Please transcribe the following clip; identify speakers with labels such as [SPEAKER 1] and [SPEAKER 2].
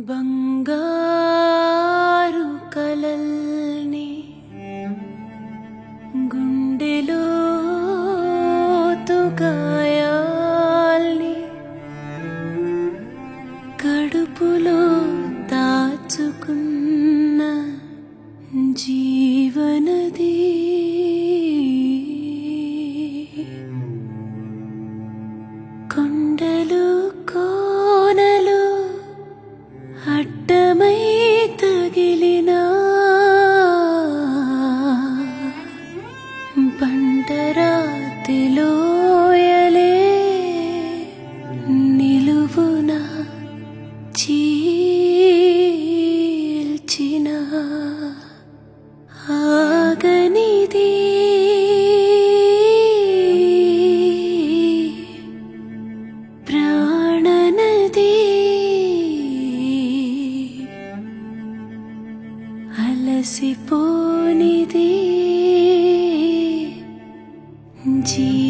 [SPEAKER 1] బంగారు కలల్ని గుండెలో గాయాల్ని కడుపులో దాచుకున్న జీవనది. కొండలు బండరాతిలోయలే నిలువున చీల్చిన ఆగనిది. ప్రాణనది. అలసిపోనిది. 记忆